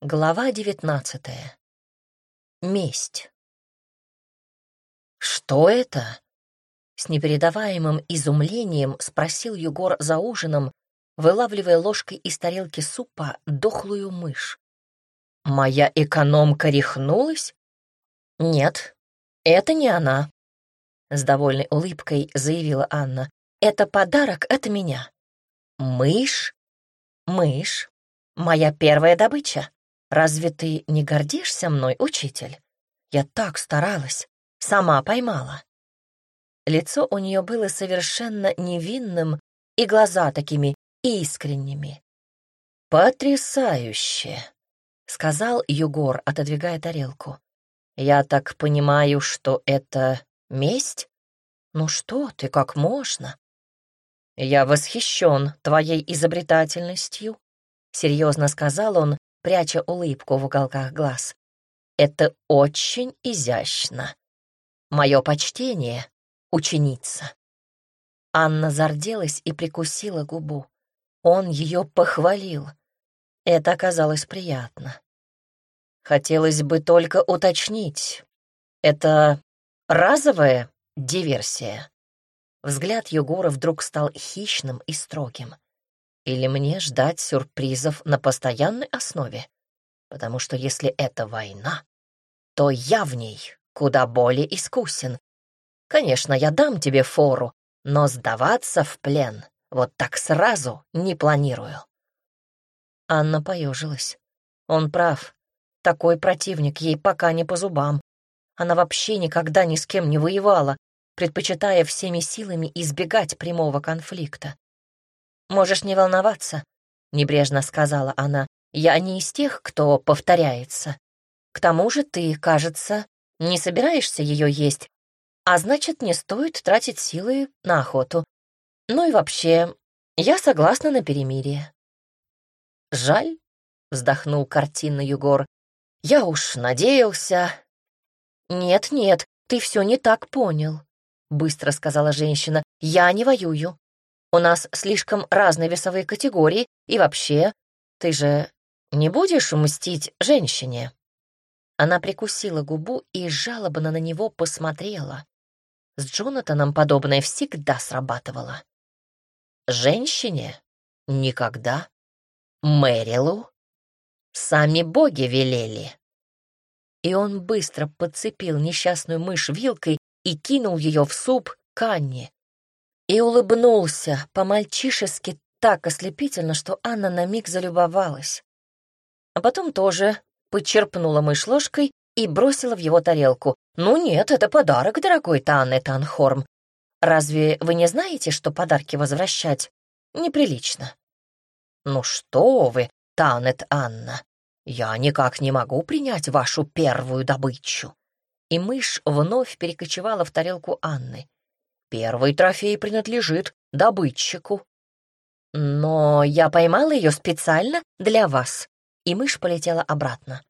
Глава девятнадцатая. Месть. «Что это?» — с непередаваемым изумлением спросил Югор за ужином, вылавливая ложкой из тарелки супа дохлую мышь. «Моя экономка рехнулась?» «Нет, это не она», — с довольной улыбкой заявила Анна. «Это подарок от меня». «Мышь?» «Мышь. Моя первая добыча. Разве ты не гордишься мной, учитель? Я так старалась, сама поймала». Лицо у нее было совершенно невинным и глаза такими искренними. «Потрясающе!» — сказал Югор, отодвигая тарелку. «Я так понимаю, что это месть? Ну что ты, как можно?» «Я восхищен твоей изобретательностью», — серьезно сказал он, пряча улыбку в уголках глаз. «Это очень изящно. Мое почтение, ученица». Анна зарделась и прикусила губу. Он ее похвалил. Это оказалось приятно. Хотелось бы только уточнить. Это разовая диверсия? Взгляд Егора вдруг стал хищным и строгим. Или мне ждать сюрпризов на постоянной основе? Потому что если это война, то я в ней куда более искусен. Конечно, я дам тебе фору, но сдаваться в плен вот так сразу не планирую. Анна поежилась. Он прав. Такой противник ей пока не по зубам. Она вообще никогда ни с кем не воевала, предпочитая всеми силами избегать прямого конфликта. «Можешь не волноваться», — небрежно сказала она. «Я не из тех, кто повторяется. К тому же ты, кажется, не собираешься ее есть, а значит, не стоит тратить силы на охоту. Ну и вообще, я согласна на перемирие». «Жаль», — вздохнул картинно Югор. «Я уж надеялся». «Нет-нет, ты все не так понял», — быстро сказала женщина. «Я не воюю. У нас слишком разные весовые категории, и вообще, ты же не будешь мстить женщине?» Она прикусила губу и жалобно на него посмотрела. С Джонатаном подобное всегда срабатывало. «Женщине? Никогда. Мэрилу? Сами боги велели». И он быстро подцепил несчастную мышь вилкой и кинул ее в суп Канни, и улыбнулся по-мальчишески так ослепительно, что Анна на миг залюбовалась. А потом тоже подчерпнула мышь ложкой и бросила в его тарелку. «Ну нет, это подарок, дорогой Таанне Танхорм. Разве вы не знаете, что подарки возвращать неприлично?» «Ну что вы, Танет Анна, я никак не могу принять вашу первую добычу». И мышь вновь перекочевала в тарелку Анны. Первый трофей принадлежит добытчику. Но я поймала ее специально для вас, и мышь полетела обратно.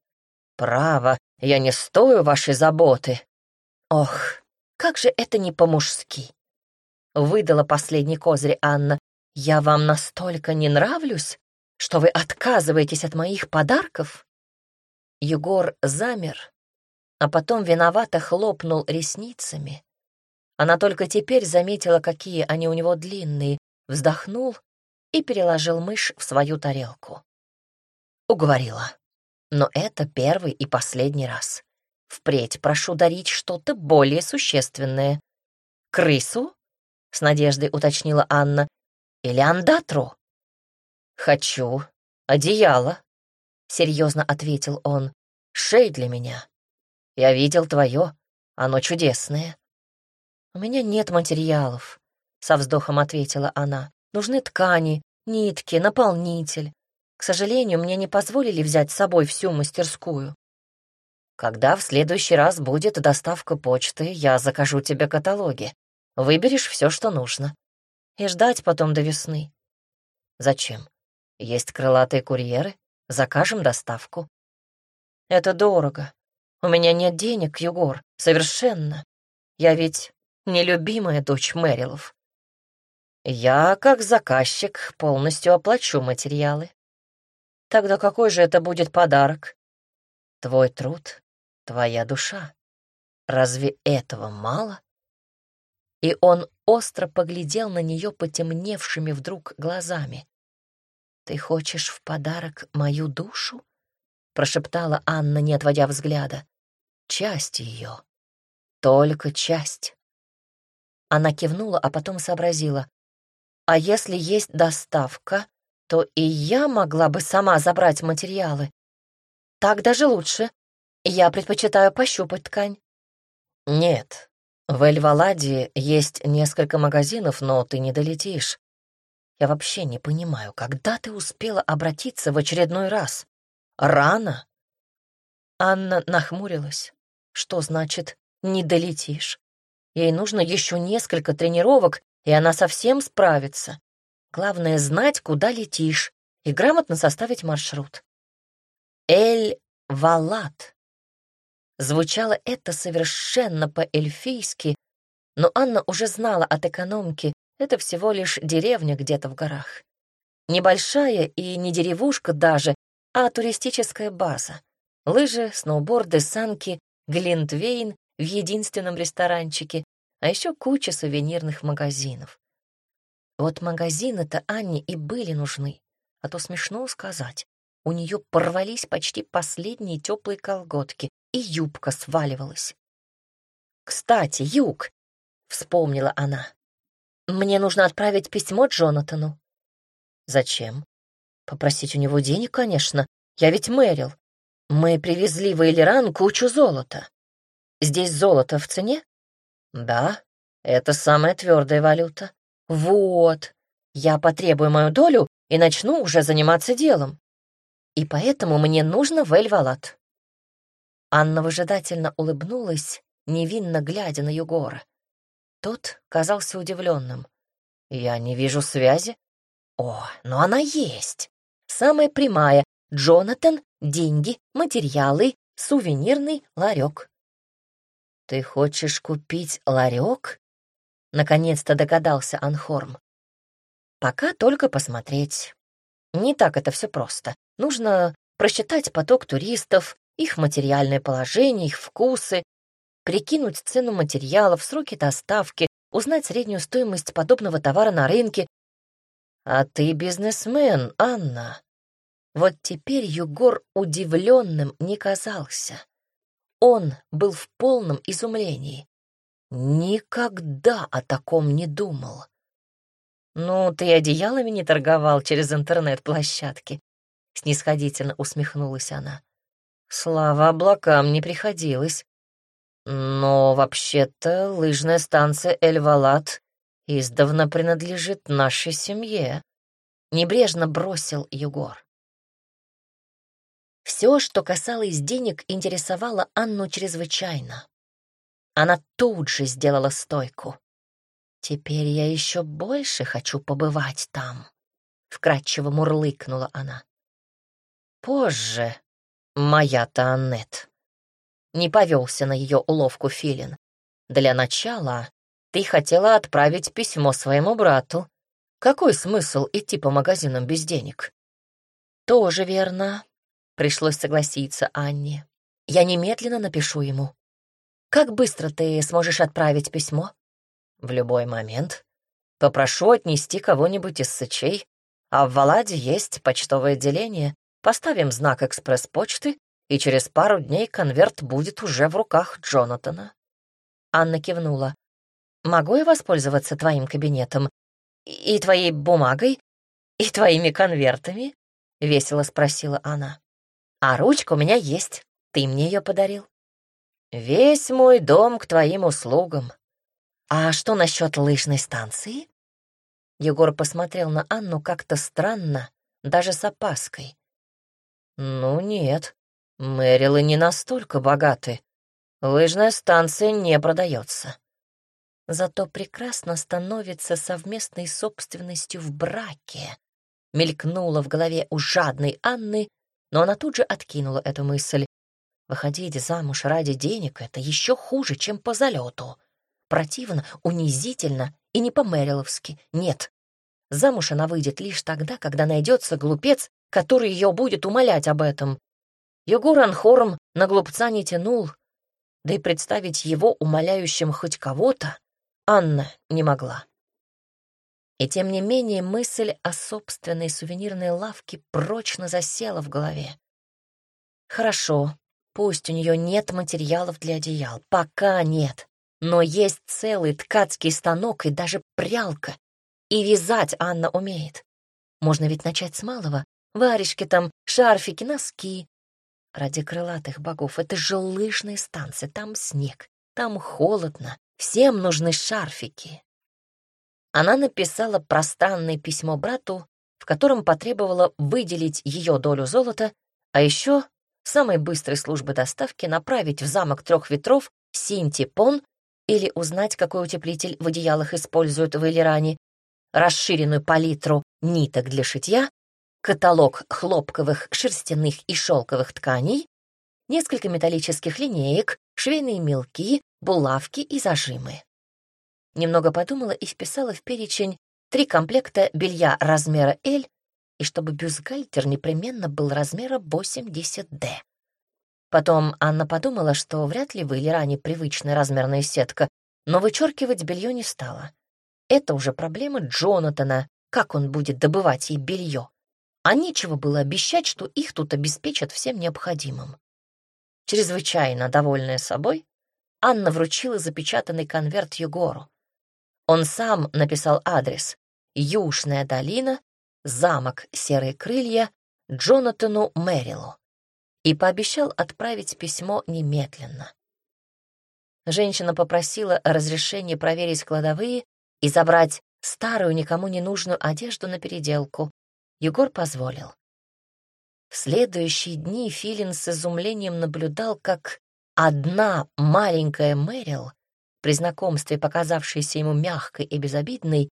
Право, я не стою вашей заботы. Ох, как же это не по-мужски. Выдала последний козырь Анна. Я вам настолько не нравлюсь, что вы отказываетесь от моих подарков? Егор замер, а потом виновато хлопнул ресницами. Она только теперь заметила, какие они у него длинные, вздохнул и переложил мышь в свою тарелку. Уговорила. Но это первый и последний раз. Впредь прошу дарить что-то более существенное. Крысу? С надеждой уточнила Анна. Или андатру? Хочу. Одеяло. Серьезно ответил он. Шей для меня. Я видел твое. Оно чудесное. «У меня нет материалов», — со вздохом ответила она. «Нужны ткани, нитки, наполнитель. К сожалению, мне не позволили взять с собой всю мастерскую». «Когда в следующий раз будет доставка почты, я закажу тебе каталоги. Выберешь все, что нужно. И ждать потом до весны». «Зачем? Есть крылатые курьеры. Закажем доставку». «Это дорого. У меня нет денег, Югор, совершенно. Я ведь нелюбимая дочь Мэрилов. Я, как заказчик, полностью оплачу материалы. Тогда какой же это будет подарок? Твой труд, твоя душа. Разве этого мало? И он остро поглядел на нее потемневшими вдруг глазами. «Ты хочешь в подарок мою душу?» — прошептала Анна, не отводя взгляда. «Часть ее. Только часть». Она кивнула, а потом сообразила. «А если есть доставка, то и я могла бы сама забрать материалы. Так даже лучше. Я предпочитаю пощупать ткань». «Нет, в Эльваладе есть несколько магазинов, но ты не долетишь. Я вообще не понимаю, когда ты успела обратиться в очередной раз? Рано?» Анна нахмурилась. «Что значит «не долетишь»?» Ей нужно еще несколько тренировок, и она совсем справится. Главное — знать, куда летишь, и грамотно составить маршрут. Эль-Валат. Звучало это совершенно по-эльфийски, но Анна уже знала от экономки, это всего лишь деревня где-то в горах. Небольшая и не деревушка даже, а туристическая база. Лыжи, сноуборды, санки, глинтвейн в единственном ресторанчике, а еще куча сувенирных магазинов. Вот магазины-то Анне и были нужны, а то смешно сказать. У нее порвались почти последние теплые колготки, и юбка сваливалась. «Кстати, Юг!» — вспомнила она. «Мне нужно отправить письмо Джонатану». «Зачем?» «Попросить у него денег, конечно. Я ведь Мэрил. Мы привезли в Эйлеран кучу золота. Здесь золото в цене? Да, это самая твердая валюта. Вот, я потребую мою долю и начну уже заниматься делом. И поэтому мне нужно в Эльвалат. Анна выжидательно улыбнулась, невинно глядя на Югора. Тот казался удивленным. «Я не вижу связи». «О, но она есть. Самая прямая. Джонатан, деньги, материалы, сувенирный ларек. «Ты хочешь купить ларек?» Наконец-то догадался Анхорм. «Пока только посмотреть. Не так это все просто. Нужно просчитать поток туристов, их материальное положение, их вкусы, прикинуть цену материалов, сроки доставки, узнать среднюю стоимость подобного товара на рынке. А ты бизнесмен, Анна. Вот теперь Югор удивленным не казался. Он был в полном изумлении. Никогда о таком не думал. «Ну, ты одеялами не торговал через интернет-площадки», — снисходительно усмехнулась она. «Слава облакам не приходилось. Но вообще-то лыжная станция Эльвалат издавна принадлежит нашей семье», — небрежно бросил Егор. Все, что касалось денег, интересовало Анну чрезвычайно. Она тут же сделала стойку. «Теперь я еще больше хочу побывать там», — вкратчиво мурлыкнула она. «Позже, моя-то Аннет». Не повелся на ее уловку Филин. «Для начала ты хотела отправить письмо своему брату. Какой смысл идти по магазинам без денег?» «Тоже верно. Пришлось согласиться Анне. Я немедленно напишу ему. Как быстро ты сможешь отправить письмо? В любой момент. Попрошу отнести кого-нибудь из сычей, а в Валаде есть почтовое отделение. Поставим знак экспресс-почты, и через пару дней конверт будет уже в руках Джонатана. Анна кивнула. «Могу я воспользоваться твоим кабинетом? И твоей бумагой? И твоими конвертами?» — весело спросила она. А ручка у меня есть. Ты мне ее подарил. Весь мой дом к твоим услугам. А что насчет лыжной станции? Егор посмотрел на Анну как-то странно, даже с опаской. Ну нет, Мэрилы не настолько богаты. Лыжная станция не продается. Зато прекрасно становится совместной собственностью в браке. Мелькнула в голове у жадной Анны, но она тут же откинула эту мысль. Выходить замуж ради денег — это еще хуже, чем по залету. Противно, унизительно и не по-мэриловски. Нет. Замуж она выйдет лишь тогда, когда найдется глупец, который ее будет умолять об этом. Егор Анхором на глупца не тянул, да и представить его умоляющим хоть кого-то Анна не могла. И тем не менее мысль о собственной сувенирной лавке прочно засела в голове. Хорошо, пусть у нее нет материалов для одеял, пока нет, но есть целый ткацкий станок и даже прялка. И вязать Анна умеет. Можно ведь начать с малого. Варежки там, шарфики, носки. Ради крылатых богов, это же лыжная станция, там снег, там холодно, всем нужны шарфики. Она написала пространное письмо брату, в котором потребовала выделить ее долю золота, а еще самой быстрой службы доставки направить в замок трех ветров Синтипон или узнать, какой утеплитель в одеялах используют в Элиране, расширенную палитру ниток для шитья, каталог хлопковых, шерстяных и шелковых тканей, несколько металлических линеек, швейные мелки, булавки и зажимы. Немного подумала и вписала в перечень три комплекта белья размера L и чтобы бюстгальтер непременно был размера 80D. Потом Анна подумала, что вряд ли в Элиране привычная размерная сетка, но вычеркивать белье не стала. Это уже проблема Джонатана, как он будет добывать ей белье. А нечего было обещать, что их тут обеспечат всем необходимым. Чрезвычайно довольная собой, Анна вручила запечатанный конверт Егору. Он сам написал адрес «Южная долина, замок Серые крылья» Джонатану Мэрилу и пообещал отправить письмо немедленно. Женщина попросила разрешения проверить кладовые и забрать старую, никому не нужную одежду на переделку. Егор позволил. В следующие дни Филин с изумлением наблюдал, как одна маленькая Мэрил, при знакомстве показавшаяся ему мягкой и безобидной,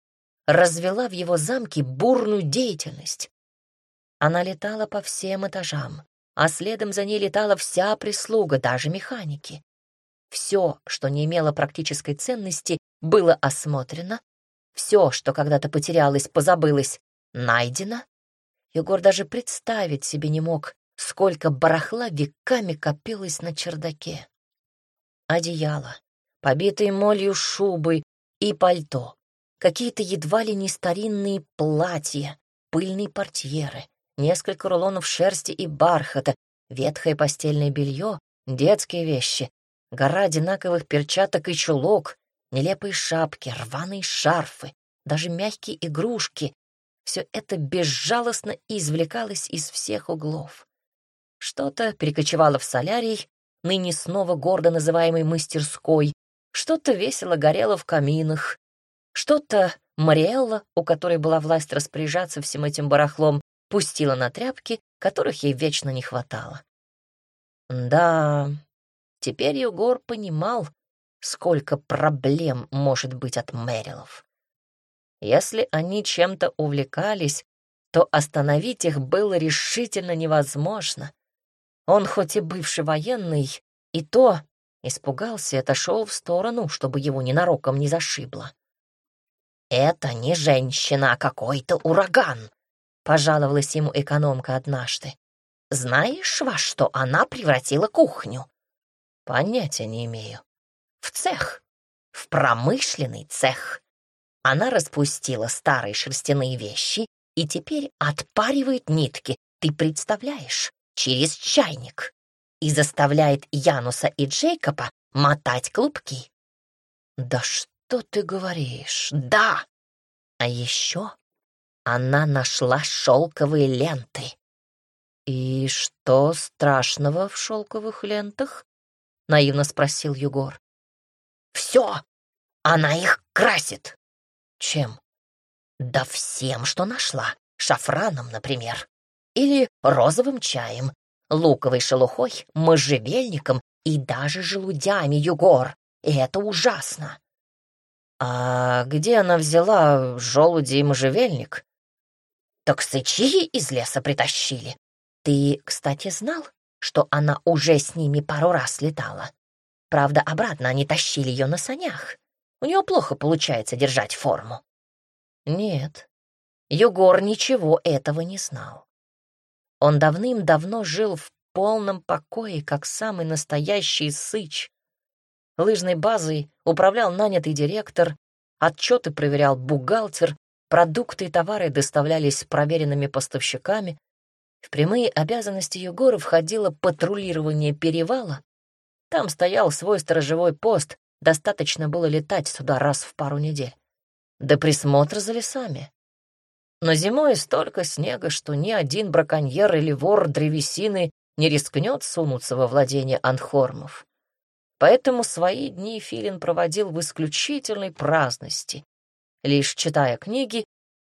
развела в его замке бурную деятельность. Она летала по всем этажам, а следом за ней летала вся прислуга, даже механики. Все, что не имело практической ценности, было осмотрено, все, что когда-то потерялось, позабылось, найдено. Егор даже представить себе не мог, сколько барахла веками копилось на чердаке. Одеяло, побитые молью шубы и пальто, какие-то едва ли не старинные платья, пыльные портьеры, несколько рулонов шерсти и бархата, ветхое постельное белье, детские вещи, гора одинаковых перчаток и чулок, нелепые шапки, рваные шарфы, даже мягкие игрушки. Все это безжалостно извлекалось из всех углов. Что-то перекочевало в солярий, ныне снова гордо называемой мастерской, что-то весело горело в каминах, что-то Мариэлла, у которой была власть распоряжаться всем этим барахлом, пустила на тряпки, которых ей вечно не хватало. Да, теперь Егор понимал, сколько проблем может быть от Мэрилов. Если они чем-то увлекались, то остановить их было решительно невозможно. Он хоть и бывший военный, и то испугался и отошел в сторону, чтобы его ненароком не зашибло. «Это не женщина, а какой-то ураган», — пожаловалась ему экономка однажды. «Знаешь, во что она превратила кухню?» «Понятия не имею», в цех, в промышленный цех. Она распустила старые шерстяные вещи и теперь отпаривает нитки, ты представляешь, через чайник, и заставляет Януса и Джейкоба мотать клубки. Да что ты говоришь? Да! А еще она нашла шелковые ленты. «И что страшного в шелковых лентах?» — наивно спросил Егор. Все, она их красит. Чем? Да всем, что нашла. Шафраном, например. Или розовым чаем, луковой шелухой, можжевельником и даже желудями югор. И это ужасно. А где она взяла желуди и можжевельник? Так сычи из леса притащили. Ты, кстати, знал, что она уже с ними пару раз летала? Правда, обратно они тащили ее на санях. У нее плохо получается держать форму. Нет, Югор ничего этого не знал. Он давным-давно жил в полном покое, как самый настоящий сыч. Лыжной базой управлял нанятый директор, отчеты проверял бухгалтер, продукты и товары доставлялись проверенными поставщиками. В прямые обязанности Егора входило патрулирование перевала. Там стоял свой сторожевой пост, достаточно было летать сюда раз в пару недель. Да присмотр за лесами. Но зимой столько снега, что ни один браконьер или вор древесины не рискнет сунуться во владение анхормов. Поэтому свои дни Филин проводил в исключительной праздности, лишь читая книги,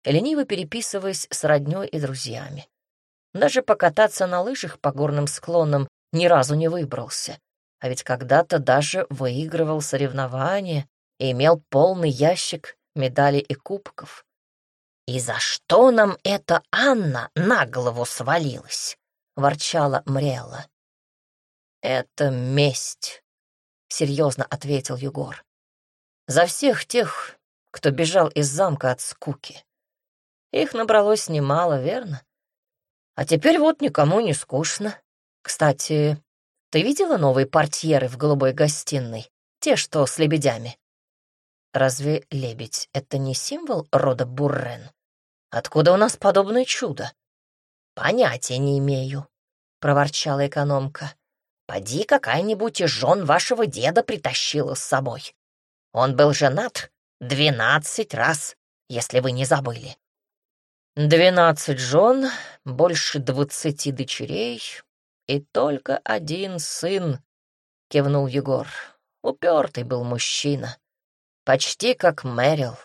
лениво переписываясь с роднёй и друзьями. Даже покататься на лыжах по горным склонам ни разу не выбрался, а ведь когда-то даже выигрывал соревнования и имел полный ящик медалей и кубков. «И за что нам эта Анна на голову свалилась?» — ворчала Мрела. «Это месть», — серьезно ответил Егор. «За всех тех, кто бежал из замка от скуки. Их набралось немало, верно? А теперь вот никому не скучно. Кстати, ты видела новые портьеры в голубой гостиной? Те, что с лебедями?» «Разве лебедь — это не символ рода Буррен? Откуда у нас подобное чудо?» «Понятия не имею», — проворчала экономка. Поди какая-нибудь из жен вашего деда притащила с собой. Он был женат двенадцать раз, если вы не забыли. Двенадцать жен, больше двадцати дочерей и только один сын, — кивнул Егор. Упертый был мужчина, почти как Мэрил.